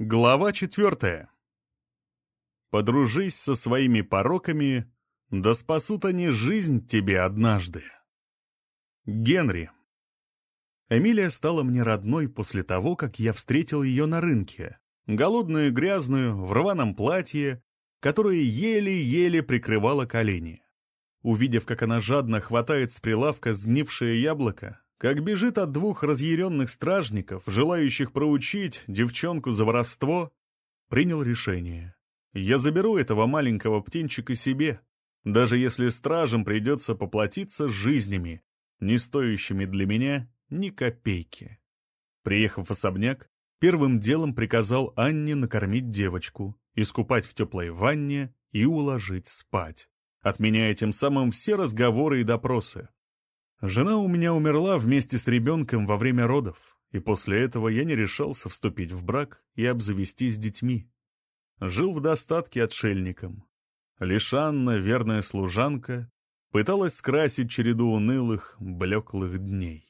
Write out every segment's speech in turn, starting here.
Глава четвертая. Подружись со своими пороками, да спасут они жизнь тебе однажды. Генри. Эмилия стала мне родной после того, как я встретил ее на рынке. Голодную грязную, в рваном платье, которое еле-еле прикрывало колени. Увидев, как она жадно хватает с прилавка сгнившее яблоко, как бежит от двух разъяренных стражников, желающих проучить девчонку за воровство, принял решение. Я заберу этого маленького птенчика себе, даже если стражам придется поплатиться жизнями, не стоящими для меня ни копейки. Приехав в особняк, первым делом приказал Анне накормить девочку, искупать в теплой ванне и уложить спать, отменяя тем самым все разговоры и допросы. Жена у меня умерла вместе с ребенком во время родов, и после этого я не решался вступить в брак и обзавестись детьми. Жил в достатке отшельником. Лишь Анна, верная служанка, пыталась скрасить череду унылых, блеклых дней.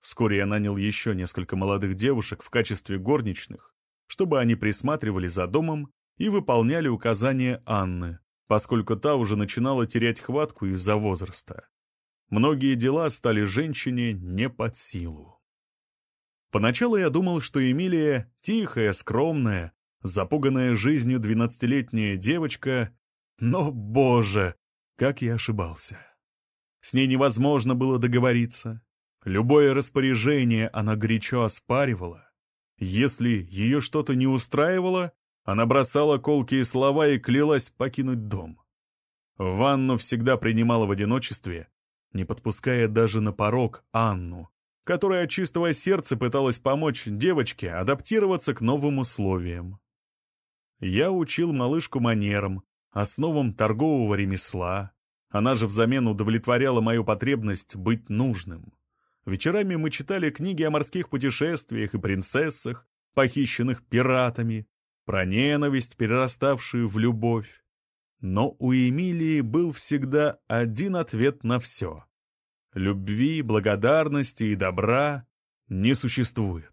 Вскоре я нанял еще несколько молодых девушек в качестве горничных, чтобы они присматривали за домом и выполняли указания Анны, поскольку та уже начинала терять хватку из-за возраста. Многие дела стали женщине не под силу. Поначалу я думал, что Эмилия — тихая, скромная, запуганная жизнью двенадцатилетняя девочка, но, боже, как я ошибался. С ней невозможно было договориться. Любое распоряжение она горячо оспаривала. Если ее что-то не устраивало, она бросала колкие слова и клялась покинуть дом. Ванну всегда принимала в одиночестве, не подпуская даже на порог Анну, которая от чистого сердца пыталась помочь девочке адаптироваться к новым условиям. Я учил малышку манерам, основам торгового ремесла. Она же взамен удовлетворяла мою потребность быть нужным. Вечерами мы читали книги о морских путешествиях и принцессах, похищенных пиратами, про ненависть, перераставшую в любовь. Но у Эмилии был всегда один ответ на все. Любви, благодарности и добра не существует.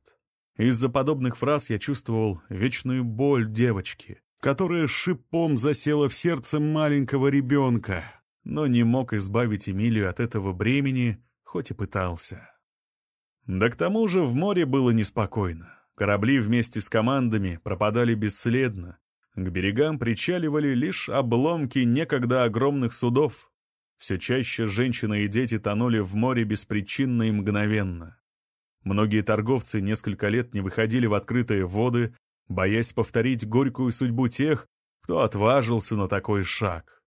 Из-за подобных фраз я чувствовал вечную боль девочки, которая шипом засела в сердце маленького ребенка, но не мог избавить Эмилию от этого бремени, хоть и пытался. Да к тому же в море было неспокойно. Корабли вместе с командами пропадали бесследно, к берегам причаливали лишь обломки некогда огромных судов. Все чаще женщины и дети тонули в море беспричинно и мгновенно. Многие торговцы несколько лет не выходили в открытые воды, боясь повторить горькую судьбу тех, кто отважился на такой шаг.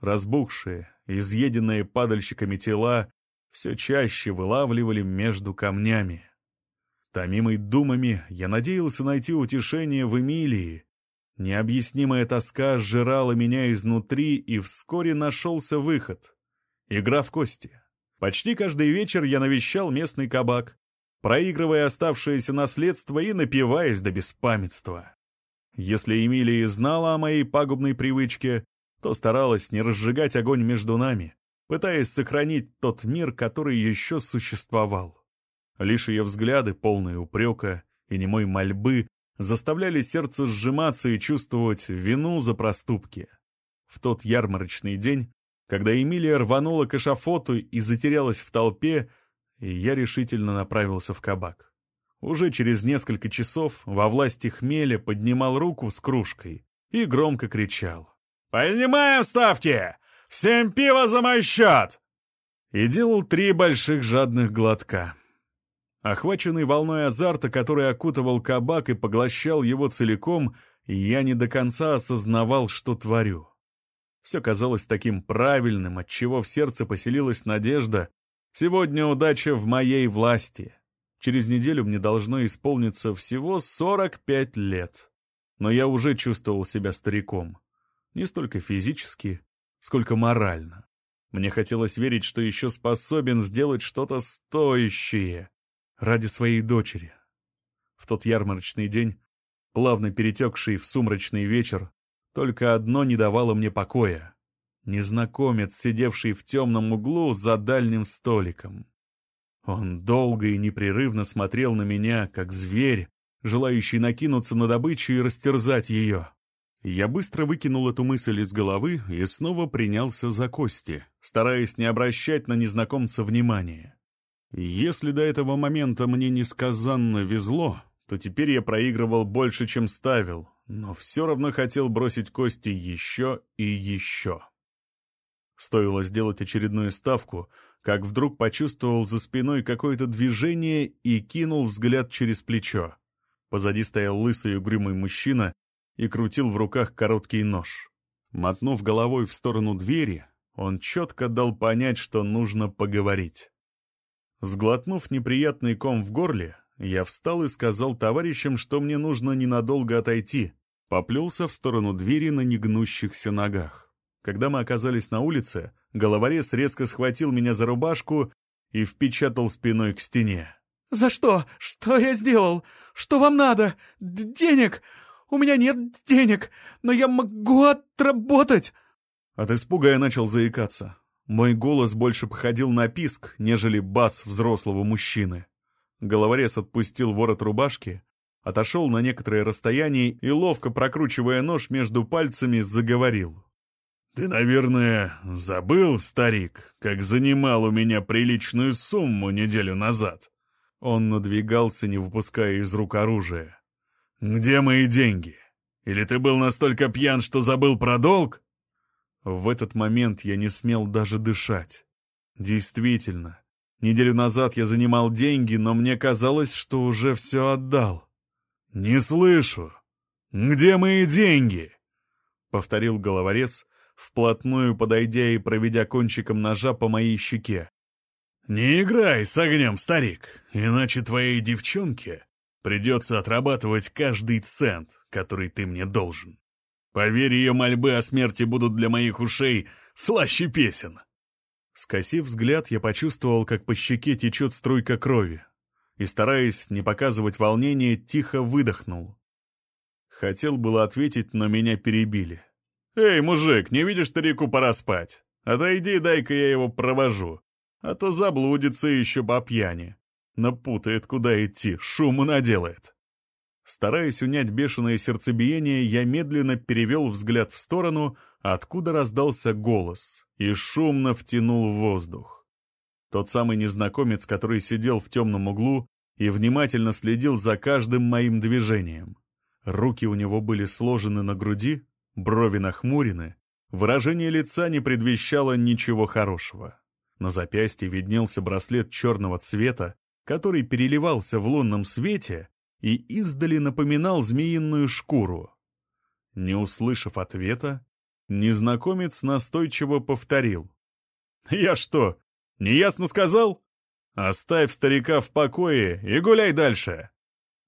Разбухшие, изъеденные падальщиками тела все чаще вылавливали между камнями. Томимый думами, я надеялся найти утешение в Эмилии, Необъяснимая тоска сжирала меня изнутри, и вскоре нашелся выход. Игра в кости. Почти каждый вечер я навещал местный кабак, проигрывая оставшееся наследство и напиваясь до беспамятства. Если Эмилия знала о моей пагубной привычке, то старалась не разжигать огонь между нами, пытаясь сохранить тот мир, который еще существовал. Лишь ее взгляды, полные упрека и немой мольбы, заставляли сердце сжиматься и чувствовать вину за проступки. В тот ярмарочный день, когда Эмилия рванула к эшафоту и затерялась в толпе, я решительно направился в кабак. Уже через несколько часов во власти хмеля поднимал руку с кружкой и громко кричал. «Поднимаем ставки! Всем пиво за мой счет!» И делал три больших жадных глотка. Охваченный волной азарта, который окутывал кабак и поглощал его целиком, я не до конца осознавал, что творю. Все казалось таким правильным, отчего в сердце поселилась надежда. Сегодня удача в моей власти. Через неделю мне должно исполниться всего 45 лет. Но я уже чувствовал себя стариком. Не столько физически, сколько морально. Мне хотелось верить, что еще способен сделать что-то стоящее ради своей дочери. В тот ярмарочный день, плавно перетекший в сумрачный вечер, только одно не давало мне покоя. Незнакомец, сидевший в темном углу за дальним столиком. Он долго и непрерывно смотрел на меня, как зверь, желающий накинуться на добычу и растерзать ее. Я быстро выкинул эту мысль из головы и снова принялся за кости, стараясь не обращать на незнакомца внимания. Если до этого момента мне несказанно везло, то теперь я проигрывал больше, чем ставил, но все равно хотел бросить кости еще и еще. Стоило сделать очередную ставку, как вдруг почувствовал за спиной какое-то движение и кинул взгляд через плечо. Позади стоял лысый угрюмый мужчина и крутил в руках короткий нож. Мотнув головой в сторону двери, он четко дал понять, что нужно поговорить. Сглотнув неприятный ком в горле, я встал и сказал товарищам, что мне нужно ненадолго отойти. Поплелся в сторону двери на негнущихся ногах. Когда мы оказались на улице, головорез резко схватил меня за рубашку и впечатал спиной к стене. «За что? Что я сделал? Что вам надо? Д денег? У меня нет денег, но я могу отработать!» От испуга я начал заикаться. Мой голос больше походил на писк, нежели бас взрослого мужчины. Головорез отпустил ворот рубашки, отошел на некоторое расстояние и, ловко прокручивая нож между пальцами, заговорил. «Ты, наверное, забыл, старик, как занимал у меня приличную сумму неделю назад?» Он надвигался, не выпуская из рук оружия. «Где мои деньги? Или ты был настолько пьян, что забыл про долг?» В этот момент я не смел даже дышать. Действительно, неделю назад я занимал деньги, но мне казалось, что уже все отдал. «Не слышу. Где мои деньги?» — повторил головорез, вплотную подойдя и проведя кончиком ножа по моей щеке. «Не играй с огнем, старик, иначе твоей девчонке Придется отрабатывать каждый цент, который ты мне должен. Поверь, ее мольбы о смерти будут для моих ушей слаще песен. Скосив взгляд, я почувствовал, как по щеке течет струйка крови, и, стараясь не показывать волнения, тихо выдохнул. Хотел было ответить, но меня перебили. «Эй, мужик, не видишь старику, пора спать. Отойди, дай-ка я его провожу, а то заблудится еще по пьяни». Напутает, куда идти, шуму наделает. Стараясь унять бешеное сердцебиение, я медленно перевел взгляд в сторону, откуда раздался голос, и шумно втянул воздух. Тот самый незнакомец, который сидел в темном углу и внимательно следил за каждым моим движением. Руки у него были сложены на груди, брови нахмурены, выражение лица не предвещало ничего хорошего. На запястье виднелся браслет черного цвета, который переливался в лунном свете и издали напоминал змеиную шкуру. Не услышав ответа, незнакомец настойчиво повторил. «Я что, неясно сказал? Оставь старика в покое и гуляй дальше!»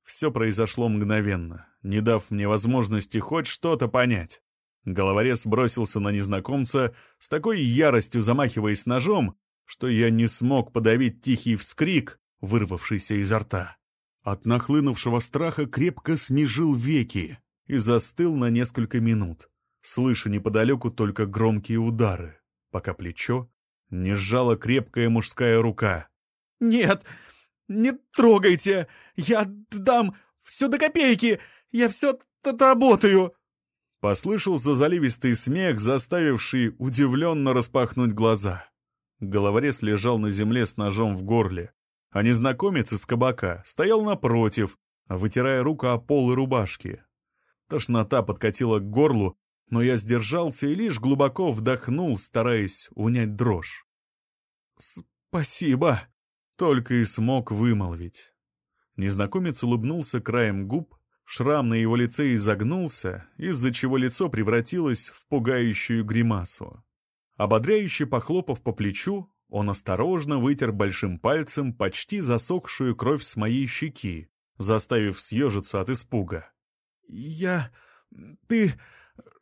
Все произошло мгновенно, не дав мне возможности хоть что-то понять. Головорез бросился на незнакомца с такой яростью замахиваясь ножом, что я не смог подавить тихий вскрик, вырвавшийся изо рта. От нахлынувшего страха крепко смежил веки и застыл на несколько минут, слыша неподалеку только громкие удары, пока плечо не сжала крепкая мужская рука. «Нет, не трогайте! Я дам все до копейки! Я все отработаю!» Послышался заливистый смех, заставивший удивленно распахнуть глаза. Головорез лежал на земле с ножом в горле, а незнакомец из кабака стоял напротив, вытирая руку о пол и рубашки. Тошнота подкатила к горлу, но я сдержался и лишь глубоко вдохнул, стараясь унять дрожь. «Спасибо!» — только и смог вымолвить. Незнакомец улыбнулся краем губ, шрам на его лице изогнулся, из-за чего лицо превратилось в пугающую гримасу. Ободряюще похлопав по плечу, он осторожно вытер большим пальцем почти засохшую кровь с моей щеки, заставив съежиться от испуга. «Я... ты...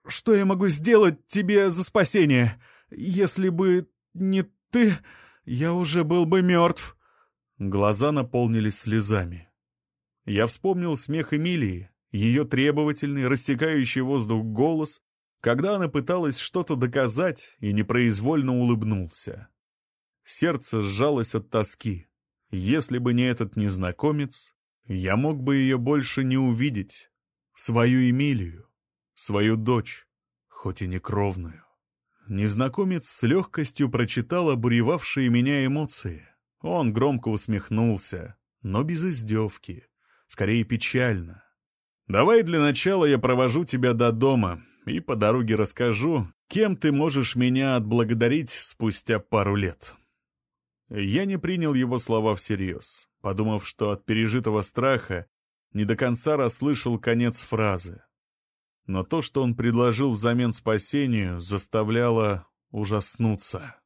что я могу сделать тебе за спасение? Если бы не ты, я уже был бы мертв». Глаза наполнились слезами. Я вспомнил смех Эмилии, ее требовательный, рассекающий воздух голос, когда она пыталась что-то доказать и непроизвольно улыбнулся. Сердце сжалось от тоски. Если бы не этот незнакомец, Я мог бы ее больше не увидеть. Свою Эмилию, свою дочь, хоть и не кровную. Незнакомец с легкостью прочитал обуревавшие меня эмоции. Он громко усмехнулся, но без издевки, скорее печально. «Давай для начала я провожу тебя до дома и по дороге расскажу, кем ты можешь меня отблагодарить спустя пару лет». Я не принял его слова всерьез, подумав, что от пережитого страха не до конца расслышал конец фразы. Но то, что он предложил взамен спасению, заставляло ужаснуться.